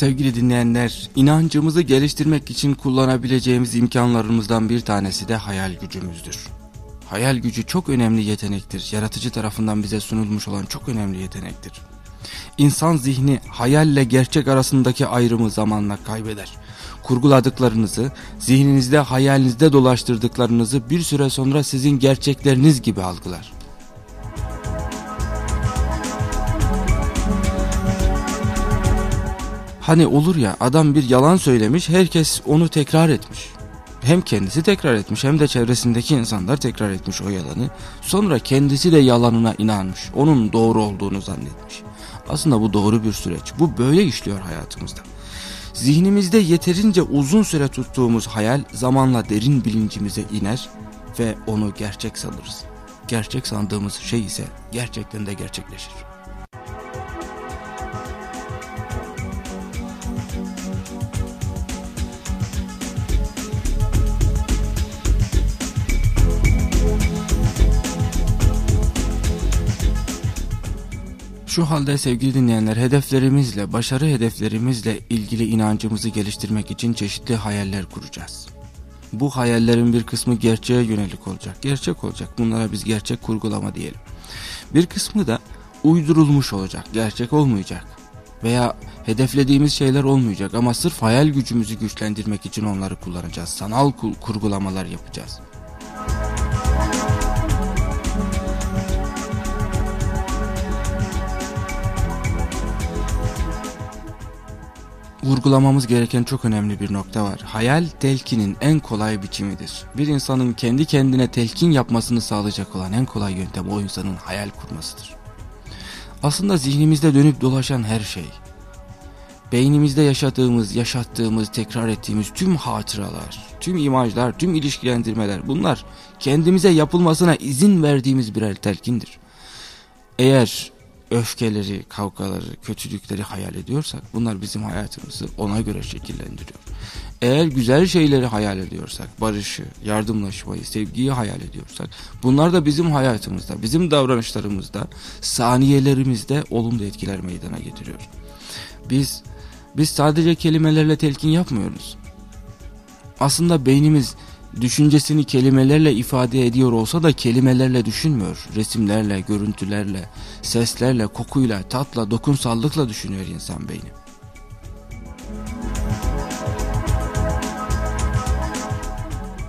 Sevgili dinleyenler, inancımızı geliştirmek için kullanabileceğimiz imkanlarımızdan bir tanesi de hayal gücümüzdür. Hayal gücü çok önemli yetenektir. Yaratıcı tarafından bize sunulmuş olan çok önemli yetenektir. İnsan zihni hayalle gerçek arasındaki ayrımı zamanla kaybeder. Kurguladıklarınızı, zihninizde hayalinizde dolaştırdıklarınızı bir süre sonra sizin gerçekleriniz gibi algılar. Hani olur ya adam bir yalan söylemiş herkes onu tekrar etmiş. Hem kendisi tekrar etmiş hem de çevresindeki insanlar tekrar etmiş o yalanı. Sonra kendisi de yalanına inanmış. Onun doğru olduğunu zannetmiş. Aslında bu doğru bir süreç. Bu böyle işliyor hayatımızda. Zihnimizde yeterince uzun süre tuttuğumuz hayal zamanla derin bilincimize iner ve onu gerçek sanırız. Gerçek sandığımız şey ise gerçekten de gerçekleşir. Şu halde sevgili dinleyenler hedeflerimizle, başarı hedeflerimizle ilgili inancımızı geliştirmek için çeşitli hayaller kuracağız. Bu hayallerin bir kısmı gerçeğe yönelik olacak, gerçek olacak. Bunlara biz gerçek kurgulama diyelim. Bir kısmı da uydurulmuş olacak, gerçek olmayacak. Veya hedeflediğimiz şeyler olmayacak ama sırf hayal gücümüzü güçlendirmek için onları kullanacağız. Sanal kurgulamalar yapacağız. Vurgulamamız gereken çok önemli bir nokta var. Hayal telkinin en kolay biçimidir. Bir insanın kendi kendine telkin yapmasını sağlayacak olan en kolay yöntem o insanın hayal kurmasıdır. Aslında zihnimizde dönüp dolaşan her şey, beynimizde yaşadığımız, yaşattığımız, tekrar ettiğimiz tüm hatıralar, tüm imajlar, tüm ilişkilendirmeler bunlar kendimize yapılmasına izin verdiğimiz birer telkindir. Eğer öfkeleri, kavgaları, kötülükleri hayal ediyorsak bunlar bizim hayatımızı ona göre şekillendiriyor. Eğer güzel şeyleri hayal ediyorsak, barışı, yardımlaşmayı, sevgiyi hayal ediyorsak bunlar da bizim hayatımızda, bizim davranışlarımızda, saniyelerimizde olumlu etkiler meydana getiriyor. Biz biz sadece kelimelerle telkin yapmıyoruz. Aslında beynimiz düşüncesini kelimelerle ifade ediyor olsa da kelimelerle düşünmüyor. Resimlerle, görüntülerle, seslerle, kokuyla, tatla, dokunsallıkla düşünüyor insan beyni.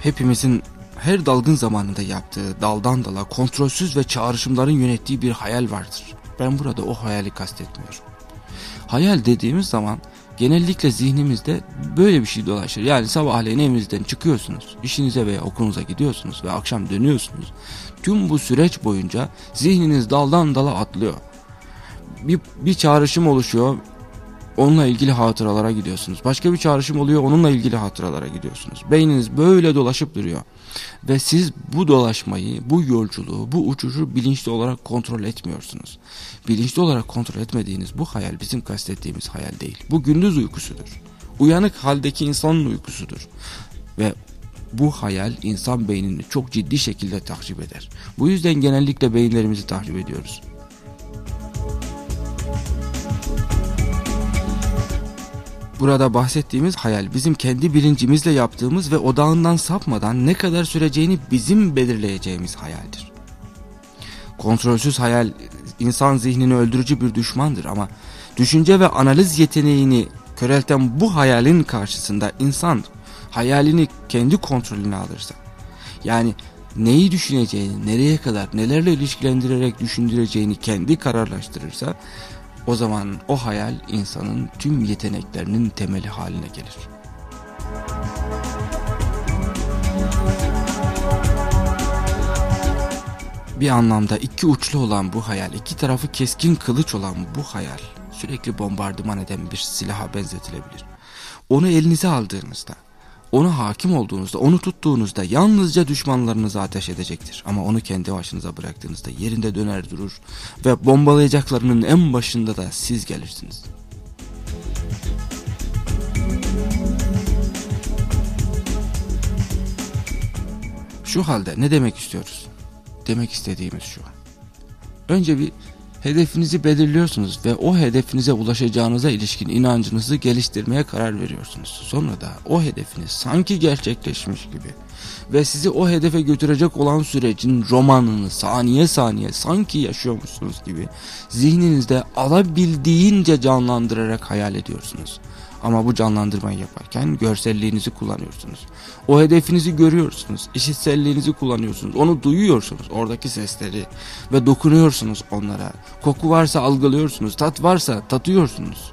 Hepimizin her dalgın zamanında yaptığı daldan dala kontrolsüz ve çağrışımların yönettiği bir hayal vardır. Ben burada o hayali kastetmiyorum. Hayal dediğimiz zaman genellikle zihnimizde böyle bir şey dolaşır. Yani sabahleyin evinizden çıkıyorsunuz, işinize veya okulunuza gidiyorsunuz ve akşam dönüyorsunuz. Tüm bu süreç boyunca zihniniz daldan dala atlıyor. Bir, bir çağrışım oluşuyor, onunla ilgili hatıralara gidiyorsunuz. Başka bir çağrışım oluyor, onunla ilgili hatıralara gidiyorsunuz. Beyniniz böyle dolaşıp duruyor. Ve siz bu dolaşmayı, bu yolculuğu, bu uçuşu bilinçli olarak kontrol etmiyorsunuz. Bilinçli olarak kontrol etmediğiniz bu hayal bizim kastettiğimiz hayal değil. Bu gündüz uykusudur. Uyanık haldeki insanın uykusudur. Ve bu hayal insan beynini çok ciddi şekilde tahrip eder. Bu yüzden genellikle beyinlerimizi tahrip ediyoruz. Burada bahsettiğimiz hayal bizim kendi bilincimizle yaptığımız ve odağından sapmadan ne kadar süreceğini bizim belirleyeceğimiz hayaldir. Kontrolsüz hayal insan zihnini öldürücü bir düşmandır ama düşünce ve analiz yeteneğini körelten bu hayalin karşısında insan hayalini kendi kontrolüne alırsa yani neyi düşüneceğini, nereye kadar, nelerle ilişkilendirerek düşündüreceğini kendi kararlaştırırsa o zaman o hayal insanın tüm yeteneklerinin temeli haline gelir. Bir anlamda iki uçlu olan bu hayal, iki tarafı keskin kılıç olan bu hayal sürekli bombardıman eden bir silaha benzetilebilir. Onu elinize aldığınızda ona hakim olduğunuzda, onu tuttuğunuzda yalnızca düşmanlarınızı ateş edecektir. Ama onu kendi başınıza bıraktığınızda yerinde döner durur ve bombalayacaklarının en başında da siz gelirsiniz. Şu halde ne demek istiyoruz? Demek istediğimiz şu. Önce bir Hedefinizi belirliyorsunuz ve o hedefinize ulaşacağınıza ilişkin inancınızı geliştirmeye karar veriyorsunuz. Sonra da o hedefiniz sanki gerçekleşmiş gibi ve sizi o hedefe götürecek olan sürecin romanını saniye saniye sanki yaşıyormuşsunuz gibi zihninizde alabildiğince canlandırarak hayal ediyorsunuz. Ama bu canlandırmayı yaparken görselliğinizi kullanıyorsunuz. O hedefinizi görüyorsunuz. işitselliğinizi kullanıyorsunuz. Onu duyuyorsunuz. Oradaki sesleri ve dokunuyorsunuz onlara. Koku varsa algılıyorsunuz. Tat varsa tatıyorsunuz.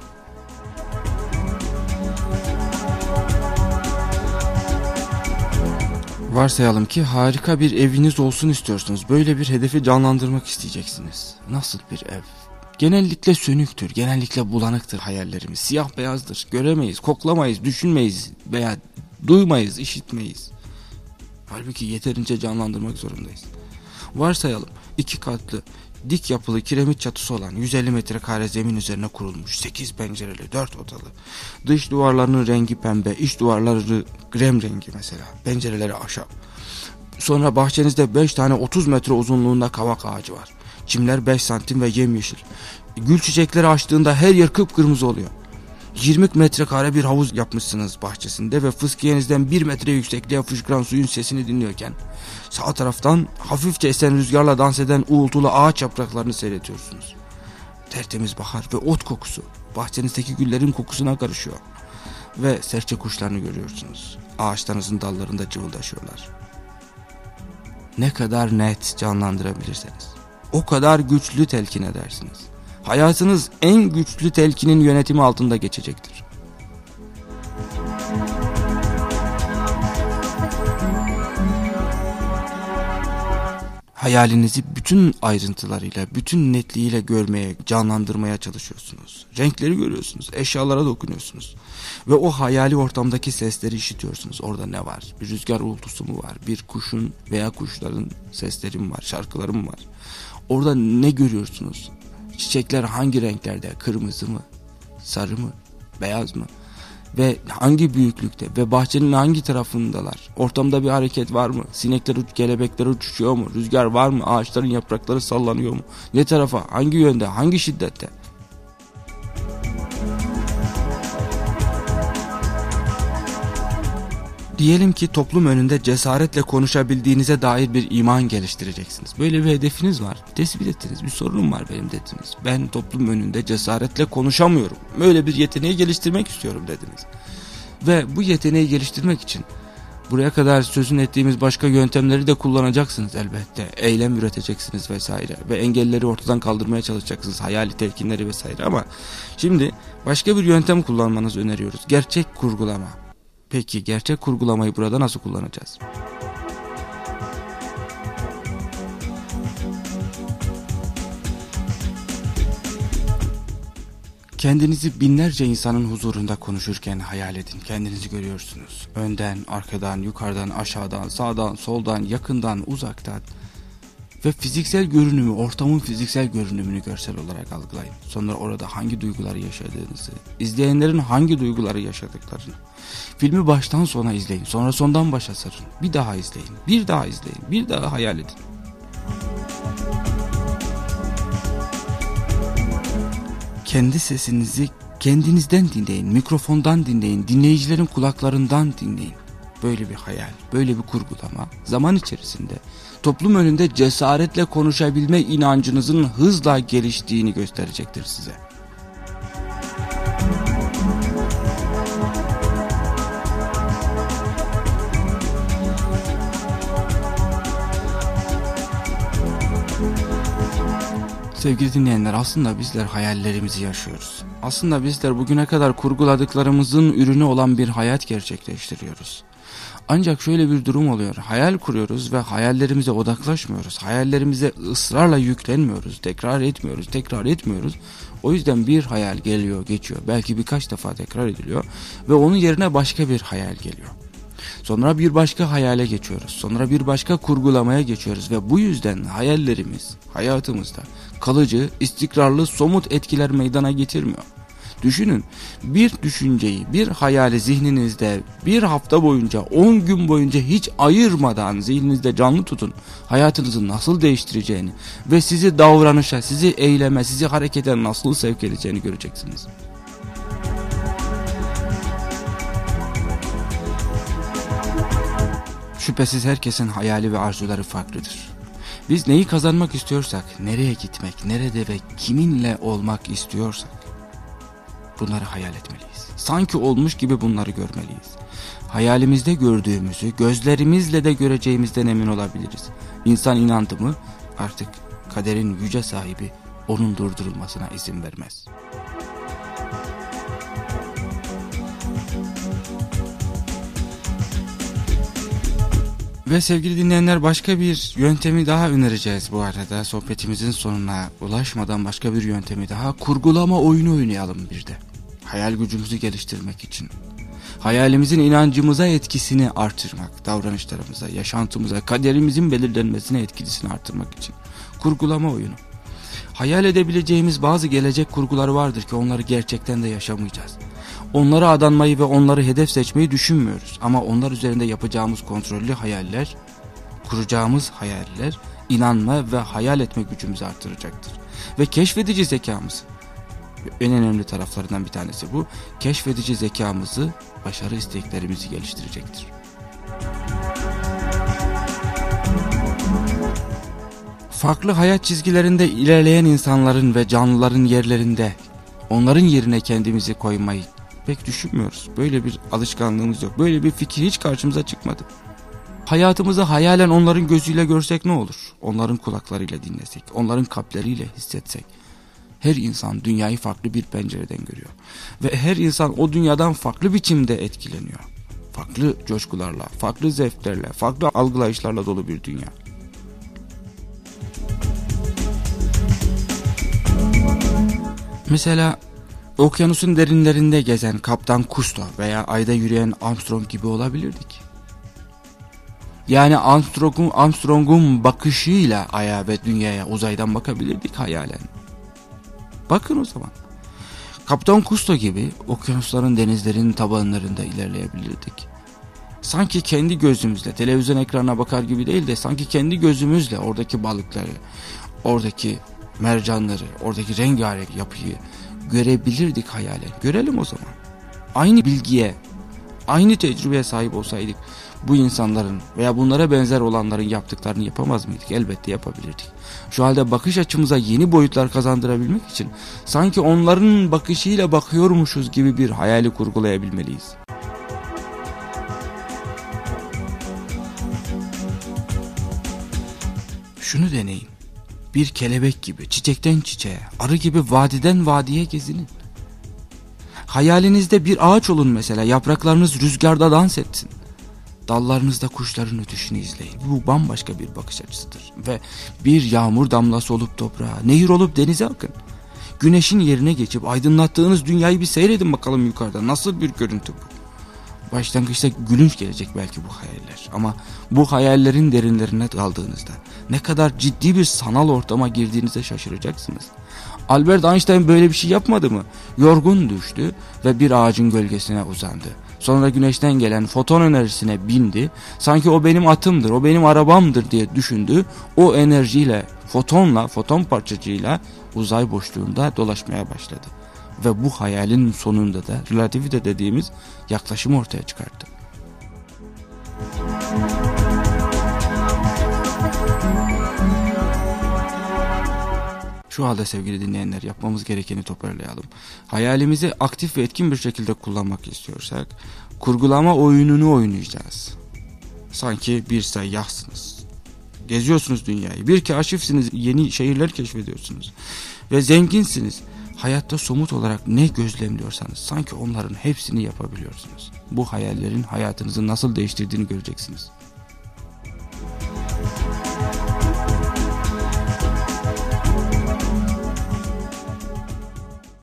Varsayalım ki harika bir eviniz olsun istiyorsunuz. Böyle bir hedefi canlandırmak isteyeceksiniz. Nasıl bir ev? Genellikle sönüktür, genellikle bulanıktır hayallerimiz. Siyah beyazdır, göremeyiz, koklamayız, düşünmeyiz veya duymayız, işitmeyiz. Halbuki yeterince canlandırmak zorundayız. Varsayalım iki katlı dik yapılı kiremit çatısı olan 150 metrekare zemin üzerine kurulmuş 8 pencereli 4 odalı. Dış duvarlarının rengi pembe, iç duvarları krem rengi mesela. Pencereleri ahşap. Sonra bahçenizde 5 tane 30 metre uzunluğunda kavak ağacı var. Çimler 5 santim ve yemyeşil. Gül çiçekleri açtığında her yer kıpkırmızı oluyor. 20 metrekare bir havuz yapmışsınız bahçesinde ve fıskiyenizden 1 metre yüksekliğe fışkıran suyun sesini dinliyorken sağ taraftan hafifçe esen rüzgarla dans eden uğultulu ağaç yapraklarını seyrediyorsunuz. Tertemiz bahar ve ot kokusu bahçenizdeki güllerin kokusuna karışıyor ve serçe kuşlarını görüyorsunuz. Ağaçlarınızın dallarında cıvıldaşıyorlar. Ne kadar net canlandırabilirseniz o kadar güçlü telkin edersiniz. Hayatınız en güçlü telkinin yönetimi altında geçecektir. Hayalinizi bütün ayrıntılarıyla, bütün netliğiyle görmeye, canlandırmaya çalışıyorsunuz. Renkleri görüyorsunuz, eşyalara dokunuyorsunuz. Ve o hayali ortamdaki sesleri işitiyorsunuz. Orada ne var? Bir rüzgar uğultusu mu var? Bir kuşun veya kuşların sesleri mi var? Şarkıları mı var? Orada ne görüyorsunuz? Çiçekler hangi renklerde? Kırmızı mı? Sarı mı? Beyaz mı? Ve hangi büyüklükte? Ve bahçenin hangi tarafındalar? Ortamda bir hareket var mı? Sinekler, uç, kelebekler uçuşuyor mu? Rüzgar var mı? Ağaçların yaprakları sallanıyor mu? Ne tarafa? Hangi yönde? Hangi şiddette? Diyelim ki toplum önünde cesaretle konuşabildiğinize dair bir iman geliştireceksiniz. Böyle bir hedefiniz var. Tespit ettiniz. Bir sorunum var benim dediniz. Ben toplum önünde cesaretle konuşamıyorum. Böyle bir yeteneği geliştirmek istiyorum dediniz. Ve bu yeteneği geliştirmek için buraya kadar sözün ettiğimiz başka yöntemleri de kullanacaksınız elbette. Eylem üreteceksiniz vesaire. Ve engelleri ortadan kaldırmaya çalışacaksınız. Hayali telkinleri vesaire ama şimdi başka bir yöntem kullanmanızı öneriyoruz. Gerçek kurgulama. Peki gerçek kurgulamayı burada nasıl kullanacağız? Kendinizi binlerce insanın huzurunda konuşurken hayal edin. Kendinizi görüyorsunuz. Önden, arkadan, yukarıdan, aşağıdan, sağdan, soldan, yakından, uzaktan ve fiziksel görünümü, ortamın fiziksel görünümünü görsel olarak algılayın. Sonra orada hangi duyguları yaşadığınızı, izleyenlerin hangi duyguları yaşadıklarını. Filmi baştan sona izleyin, sonra sondan başa sarın. Bir daha izleyin, bir daha izleyin, bir daha hayal edin. Kendi sesinizi kendinizden dinleyin, mikrofondan dinleyin, dinleyicilerin kulaklarından dinleyin. Böyle bir hayal, böyle bir kurgulama zaman içerisinde toplum önünde cesaretle konuşabilme inancınızın hızla geliştiğini gösterecektir size. Sevgili dinleyenler aslında bizler hayallerimizi yaşıyoruz. Aslında bizler bugüne kadar kurguladıklarımızın ürünü olan bir hayat gerçekleştiriyoruz. Ancak şöyle bir durum oluyor. Hayal kuruyoruz ve hayallerimize odaklaşmıyoruz. Hayallerimize ısrarla yüklenmiyoruz. Tekrar etmiyoruz, tekrar etmiyoruz. O yüzden bir hayal geliyor, geçiyor. Belki birkaç defa tekrar ediliyor. Ve onun yerine başka bir hayal geliyor. Sonra bir başka hayale geçiyoruz. Sonra bir başka kurgulamaya geçiyoruz. Ve bu yüzden hayallerimiz hayatımızda kalıcı, istikrarlı, somut etkiler meydana getirmiyor. Düşünün bir düşünceyi, bir hayali zihninizde bir hafta boyunca, 10 gün boyunca hiç ayırmadan zihninizde canlı tutun. Hayatınızı nasıl değiştireceğini ve sizi davranışa, sizi eyleme, sizi harekete nasıl sevk edeceğini göreceksiniz. Şüphesiz herkesin hayali ve arzuları farklıdır. Biz neyi kazanmak istiyorsak, nereye gitmek, nerede ve kiminle olmak istiyorsak bunları hayal etmeliyiz. Sanki olmuş gibi bunları görmeliyiz. Hayalimizde gördüğümüzü gözlerimizle de göreceğimizden emin olabiliriz. İnsan inandı mı artık kaderin yüce sahibi onun durdurulmasına izin vermez. Ve sevgili dinleyenler başka bir yöntemi daha önereceğiz bu arada. Sohbetimizin sonuna ulaşmadan başka bir yöntemi daha kurgulama oyunu oynayalım bir de. Hayal gücümüzü geliştirmek için. Hayalimizin inancımıza etkisini artırmak, davranışlarımıza, yaşantımıza, kaderimizin belirlenmesine etkisini artırmak için. Kurgulama oyunu. Hayal edebileceğimiz bazı gelecek kurguları vardır ki onları gerçekten de yaşamayacağız. Onlara adanmayı ve onları hedef seçmeyi düşünmüyoruz. Ama onlar üzerinde yapacağımız kontrollü hayaller, kuracağımız hayaller, inanma ve hayal etme gücümüzü artıracaktır. Ve keşfedici zekamızı, en önemli taraflarından bir tanesi bu, keşfedici zekamızı, başarı isteklerimizi geliştirecektir. Farklı hayat çizgilerinde ilerleyen insanların ve canlıların yerlerinde onların yerine kendimizi koymayı pek düşünmüyoruz. Böyle bir alışkanlığımız yok. Böyle bir fikir hiç karşımıza çıkmadı. Hayatımızı hayalen onların gözüyle görsek ne olur? Onların kulaklarıyla dinlesek, onların kalpleriyle hissetsek. Her insan dünyayı farklı bir pencereden görüyor. Ve her insan o dünyadan farklı biçimde etkileniyor. Farklı coşkularla, farklı zevklerle, farklı algılayışlarla dolu bir dünya. Mesela okyanusun derinlerinde gezen Kaptan Kusto veya ayda yürüyen Armstrong gibi olabilirdik. Yani Armstrong'un Armstrong'un bakışıyla aya ve dünyaya uzaydan bakabilirdik hayalen. Bakın o zaman. Kaptan Kusto gibi okyanusların denizlerin tabanlarında ilerleyebilirdik. Sanki kendi gözümüzle televizyon ekranına bakar gibi değil de sanki kendi gözümüzle oradaki balıkları, oradaki mercanları, oradaki rengarenk yapıyı görebilirdik hayalen. Görelim o zaman. Aynı bilgiye, aynı tecrübeye sahip olsaydık bu insanların veya bunlara benzer olanların yaptıklarını yapamaz mıydık? Elbette yapabilirdik. Şu halde bakış açımıza yeni boyutlar kazandırabilmek için sanki onların bakışıyla bakıyormuşuz gibi bir hayali kurgulayabilmeliyiz. Şunu deneyin. Bir kelebek gibi çiçekten çiçeğe, arı gibi vadiden vadiye gezinin. Hayalinizde bir ağaç olun mesela, yapraklarınız rüzgarda dans etsin. Dallarınızda kuşların ötüşünü izleyin. Bu bambaşka bir bakış açısıdır. Ve bir yağmur damlası olup toprağa, nehir olup denize akın. Güneşin yerine geçip aydınlattığınız dünyayı bir seyredin bakalım yukarıda. Nasıl bir görüntü bu? Başlangıçta gülünç gelecek belki bu hayaller ama bu hayallerin derinlerine daldığınızda ne kadar ciddi bir sanal ortama girdiğinizde şaşıracaksınız. Albert Einstein böyle bir şey yapmadı mı? Yorgun düştü ve bir ağacın gölgesine uzandı. Sonra güneşten gelen foton enerjisine bindi. Sanki o benim atımdır, o benim arabamdır diye düşündü. O enerjiyle, fotonla, foton parçacığıyla uzay boşluğunda dolaşmaya başladı ve bu hayalin sonunda da relativite dediğimiz yaklaşım ortaya çıkarttı. Şu halde sevgili dinleyenler yapmamız gerekeni toparlayalım. Hayalimizi aktif ve etkin bir şekilde kullanmak istiyorsak kurgulama oyununu oynayacağız. Sanki bir seyyahsınız. Geziyorsunuz dünyayı. Bir kaşifsiniz. Yeni şehirler keşfediyorsunuz. Ve zenginsiniz Hayatta somut olarak ne gözlemliyorsanız sanki onların hepsini yapabiliyorsunuz. Bu hayallerin hayatınızı nasıl değiştirdiğini göreceksiniz.